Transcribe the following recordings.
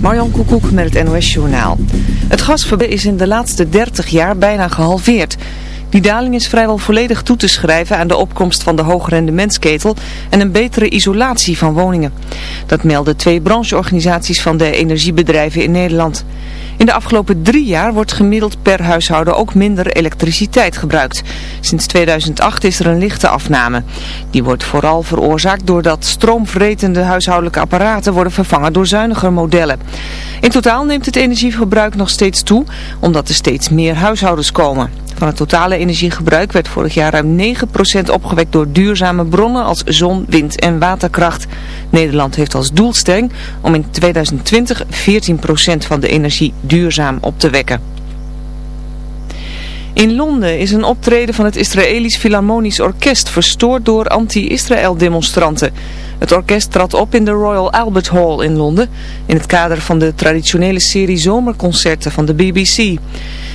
Marjan Koekoek met het NOS Journaal. Het gasverbruik is in de laatste 30 jaar bijna gehalveerd. Die daling is vrijwel volledig toe te schrijven aan de opkomst van de hoogrendementsketel en een betere isolatie van woningen. Dat melden twee brancheorganisaties van de energiebedrijven in Nederland. In de afgelopen drie jaar wordt gemiddeld per huishouden ook minder elektriciteit gebruikt. Sinds 2008 is er een lichte afname. Die wordt vooral veroorzaakt doordat stroomvretende huishoudelijke apparaten worden vervangen door zuiniger modellen. In totaal neemt het energieverbruik nog steeds toe, omdat er steeds meer huishoudens komen. Van het totale energiegebruik werd vorig jaar ruim 9% opgewekt door duurzame bronnen als zon, wind en waterkracht. Nederland heeft als doelstelling om in 2020 14% van de energie duurzaam op te wekken. In Londen is een optreden van het Israëlisch Philharmonisch Orkest verstoord door anti-Israël demonstranten. Het orkest trad op in de Royal Albert Hall in Londen in het kader van de traditionele serie zomerconcerten van de BBC.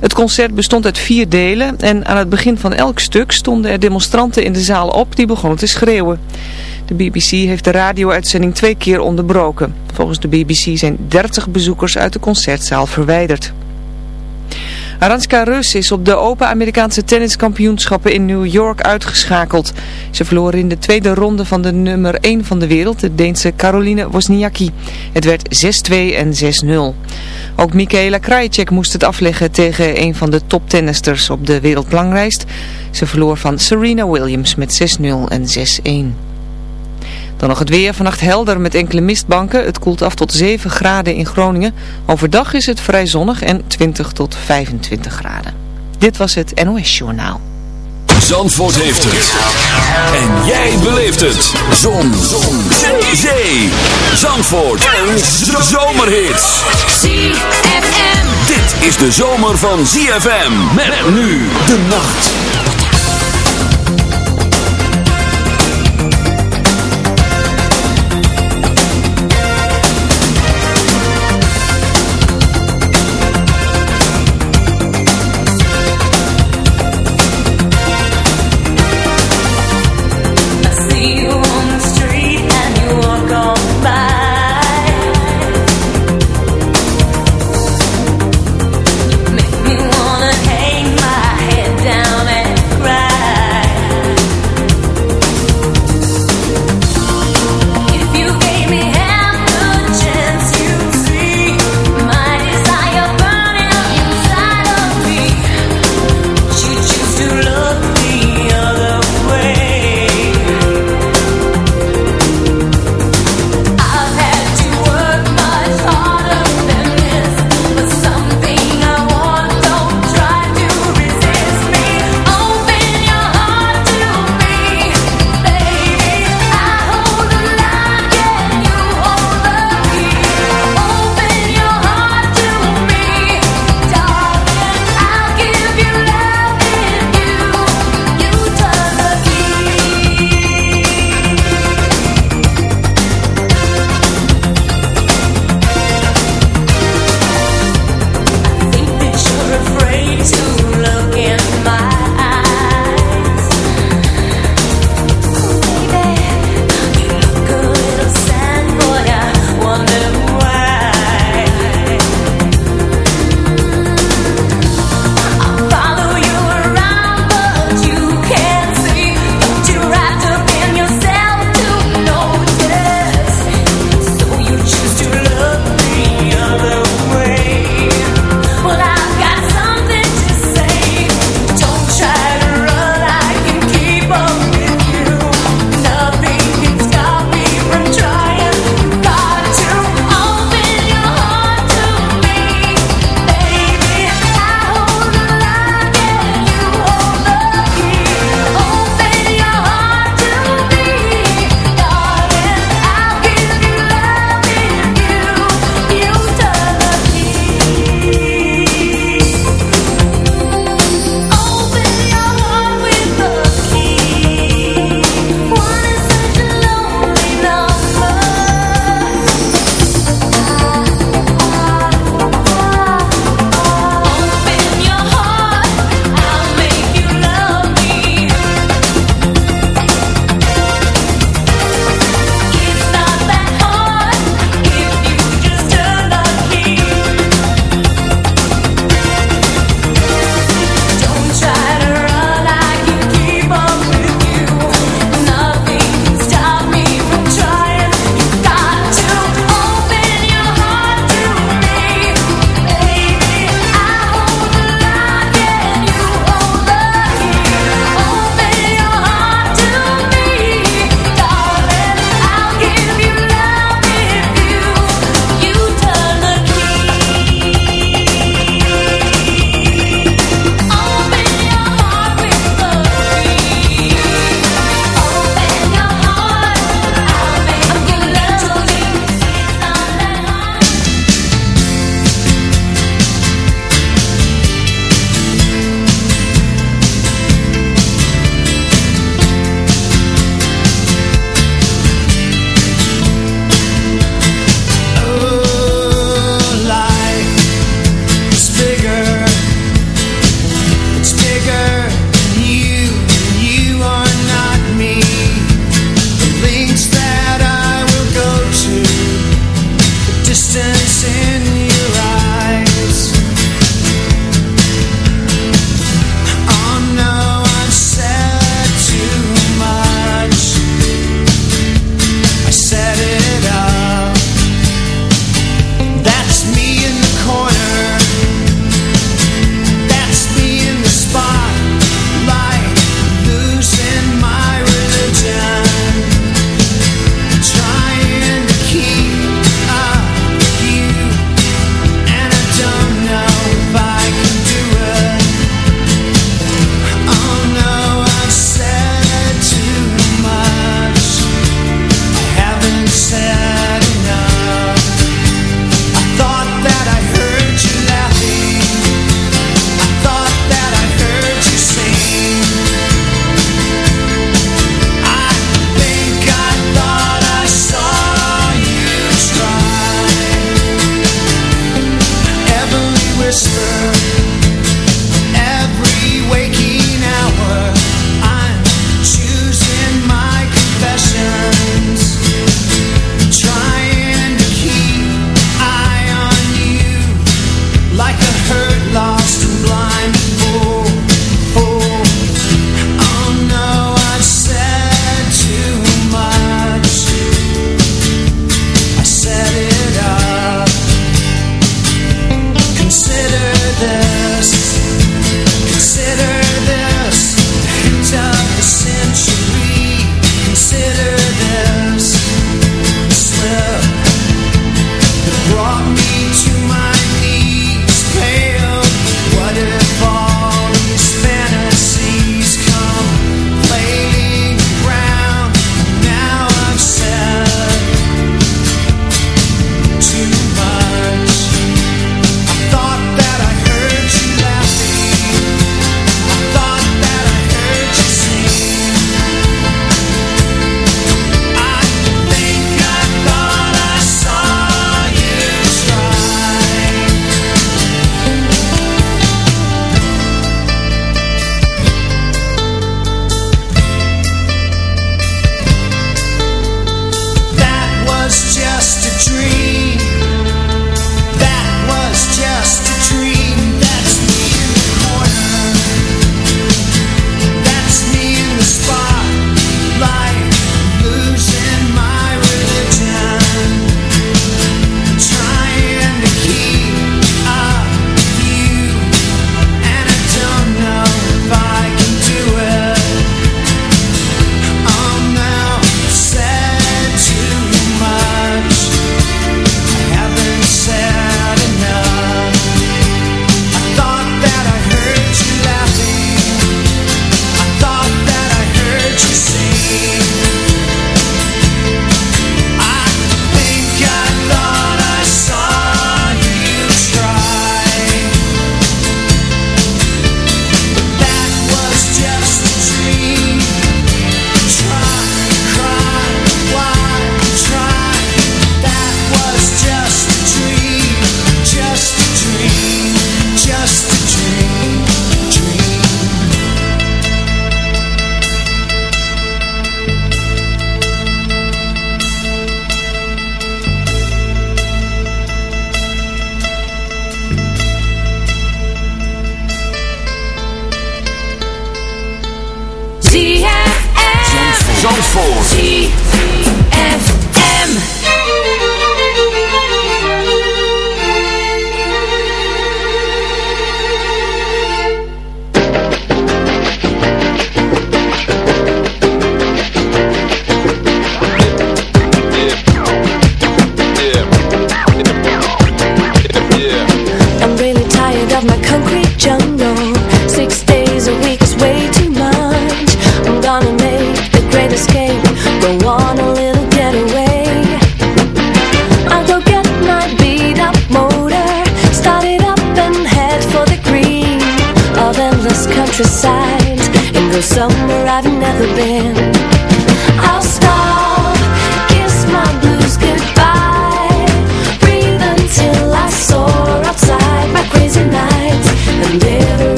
Het concert bestond uit vier delen en aan het begin van elk stuk stonden er demonstranten in de zaal op die begonnen te schreeuwen. De BBC heeft de radio-uitzending twee keer onderbroken. Volgens de BBC zijn 30 bezoekers uit de concertzaal verwijderd. Aranska Rus is op de Open Amerikaanse tenniskampioenschappen in New York uitgeschakeld. Ze verloor in de tweede ronde van de nummer 1 van de wereld, de Deense Caroline Wozniacki. Het werd 6-2 en 6-0. Ook Michaela Krajicek moest het afleggen tegen een van de toptennisters op de wereldbelanglijst. Ze verloor van Serena Williams met 6-0 en 6-1. Dan nog het weer. Vannacht helder met enkele mistbanken. Het koelt af tot 7 graden in Groningen. Overdag is het vrij zonnig en 20 tot 25 graden. Dit was het NOS Journaal. Zandvoort heeft het. En jij beleeft het. Zon. Zon. Zee. Zee. Zandvoort. Een zomerhit. ZFM. Dit is de zomer van ZFM. Met nu de nacht.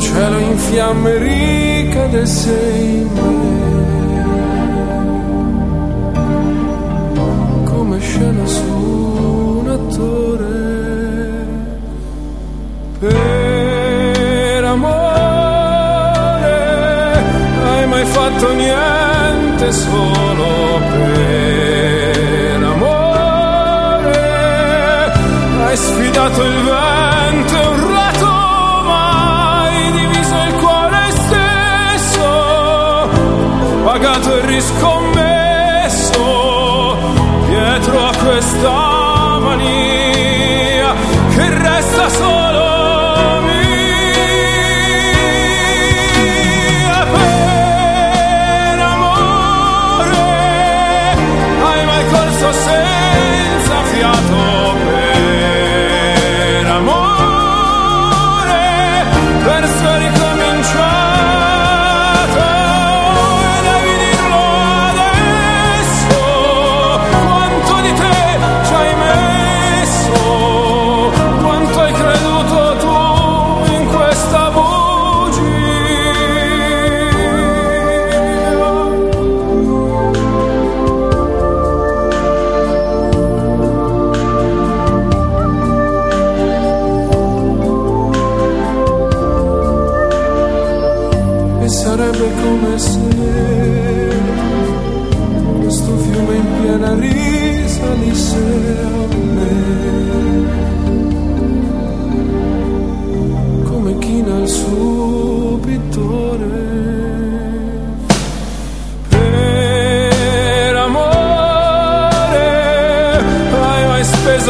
cielo in fiamme ricade sei me. Come scena su un attore. Per amore hai mai fatto niente solo per amore. Hai sfidato il vento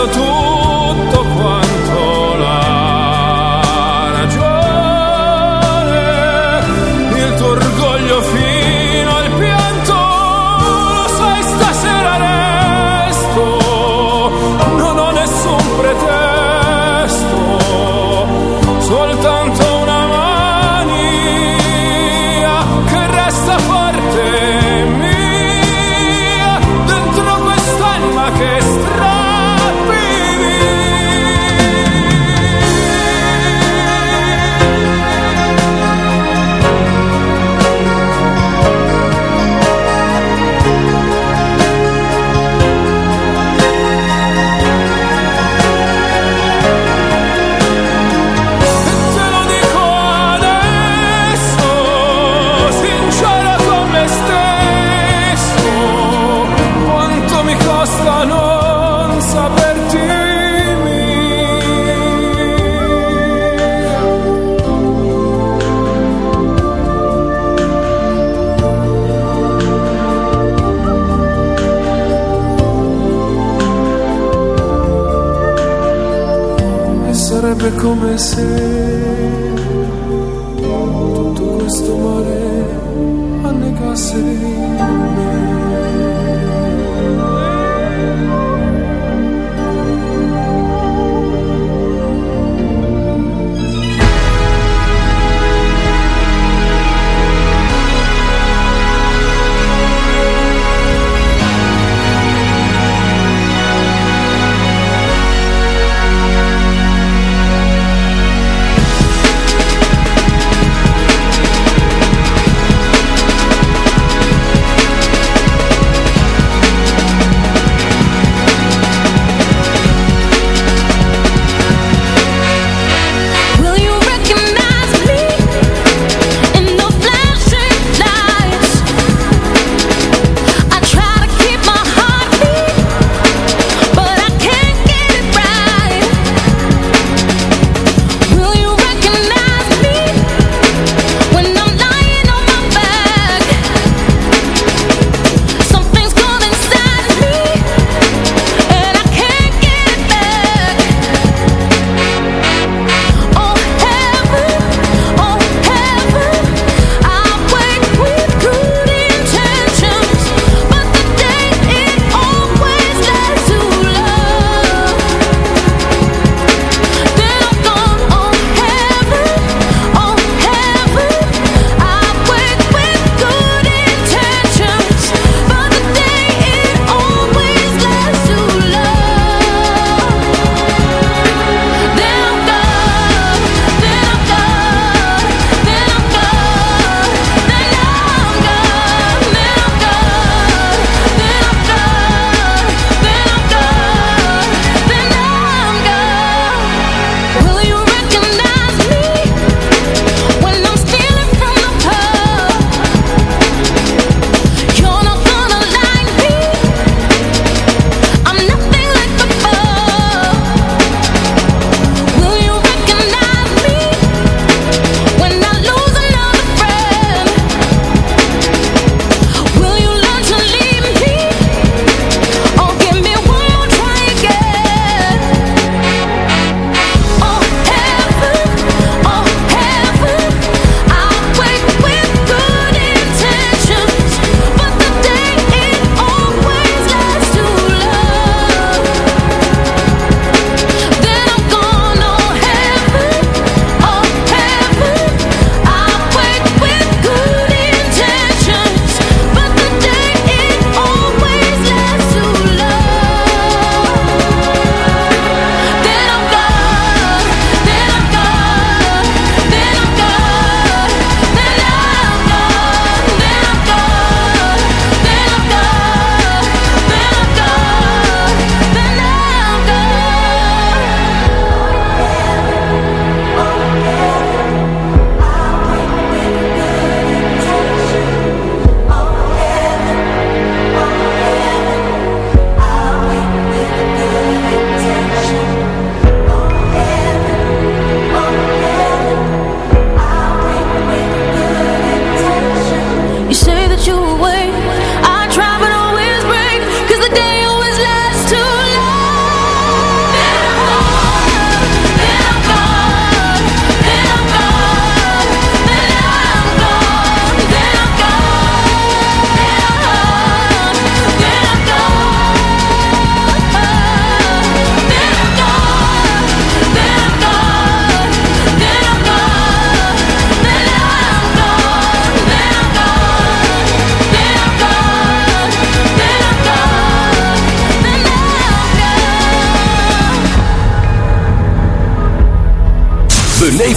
The tun.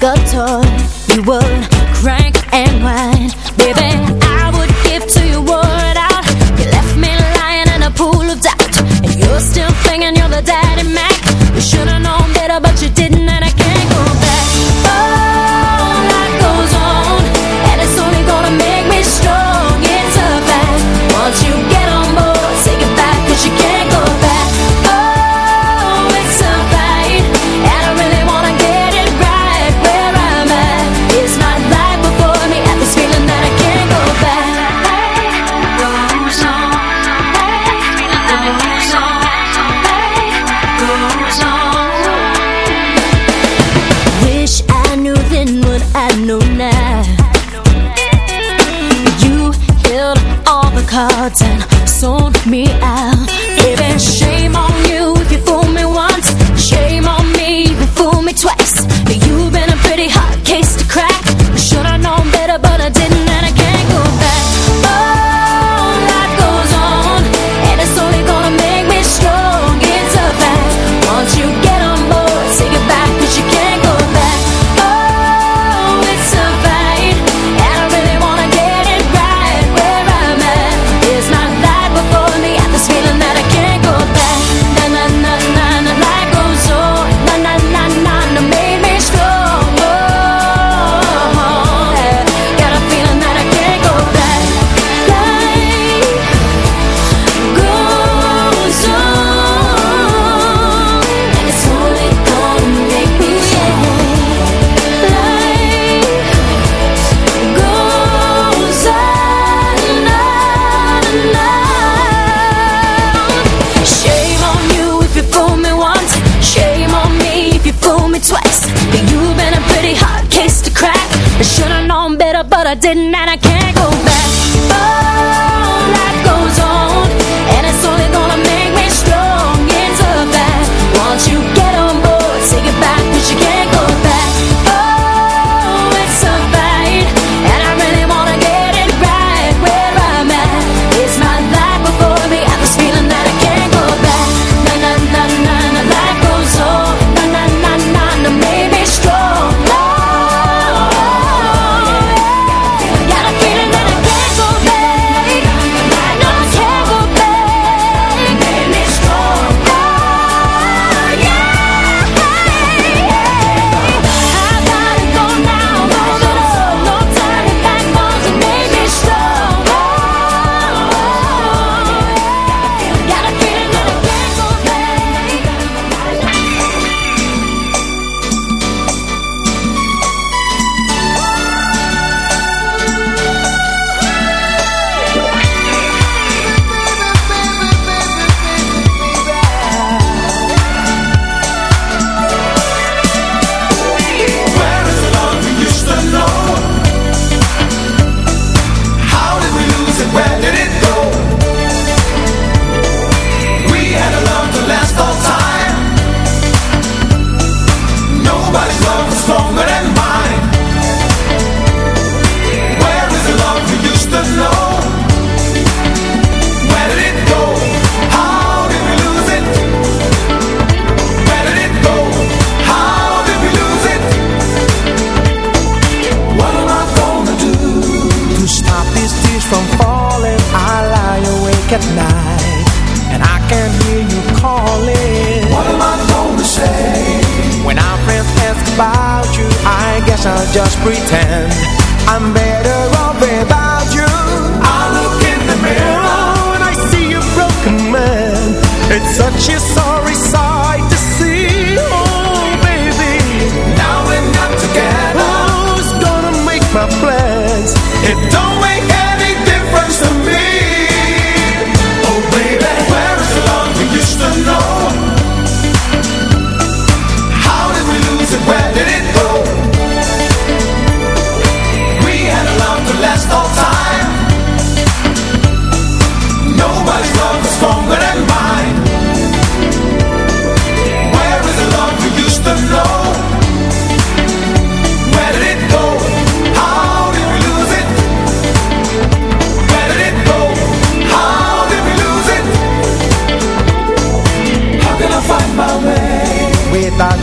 the toy, You will crank and wild.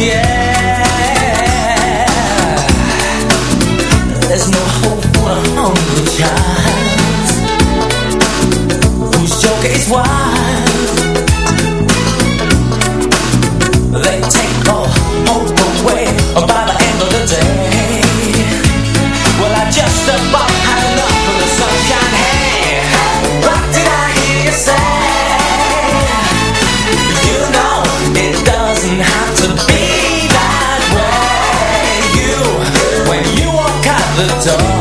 Yeah. the door.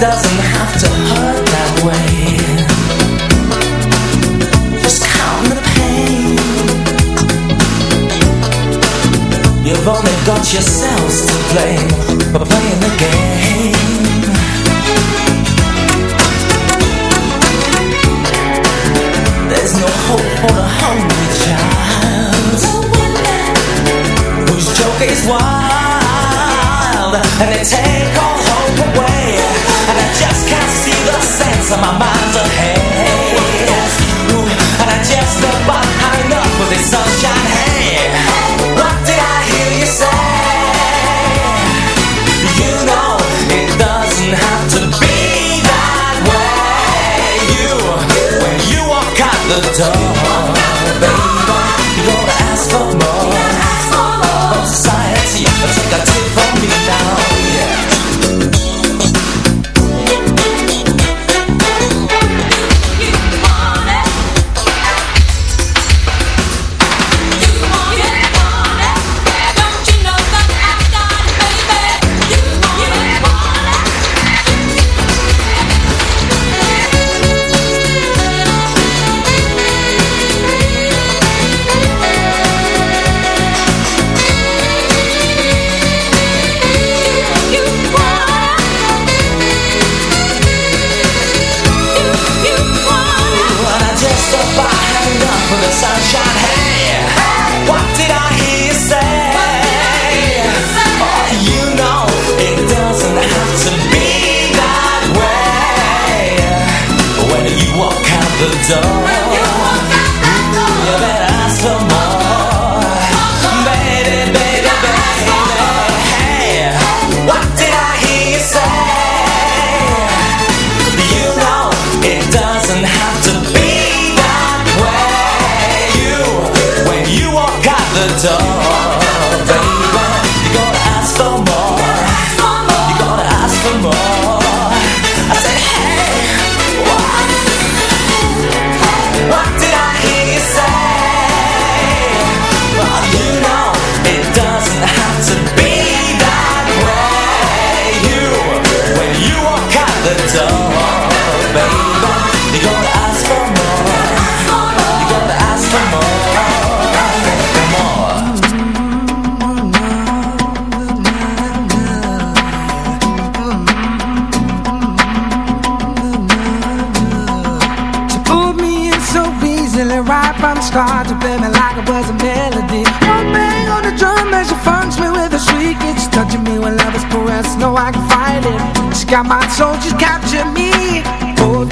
doesn't have to hurt that way. Just count the pain. You've only got yourself and they take all hope away. And I just can't see the sense of my mind's ahead. Ooh, and I just about had enough with the sunshine. Hey, what did I hear you say? You know it doesn't have to be that way. You, when you walk out the door.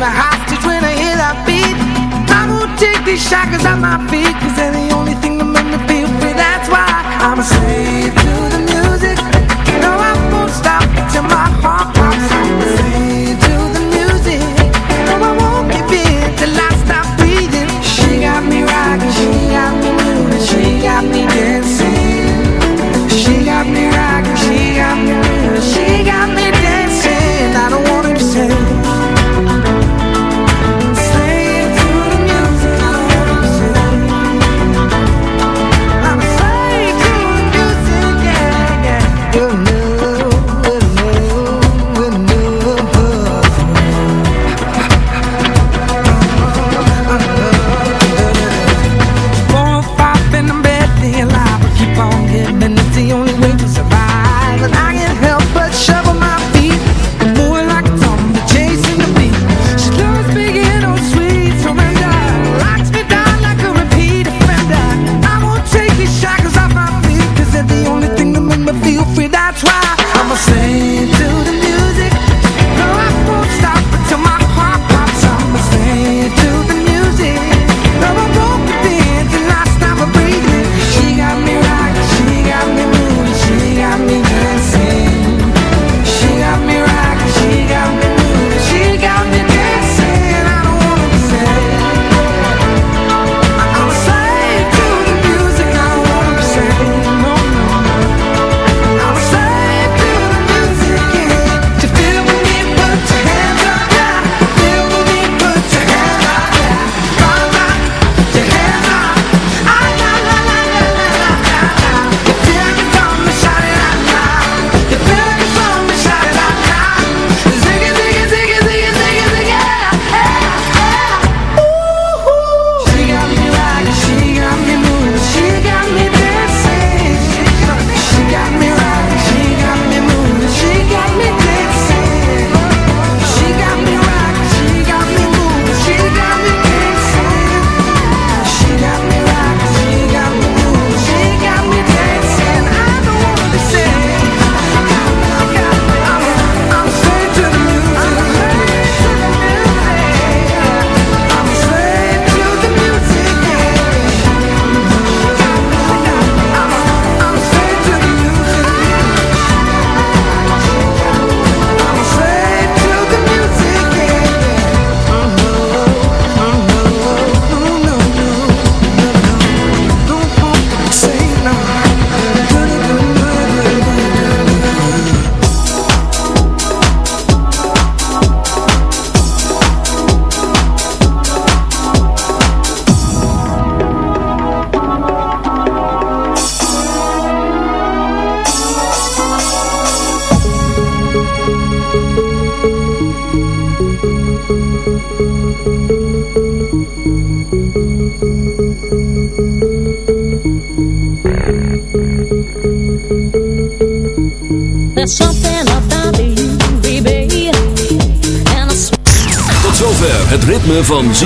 a hostage when I hear that beat. I won't take these shackles off my feet Cause they're the only thing that make me feel free That's why I'm a slave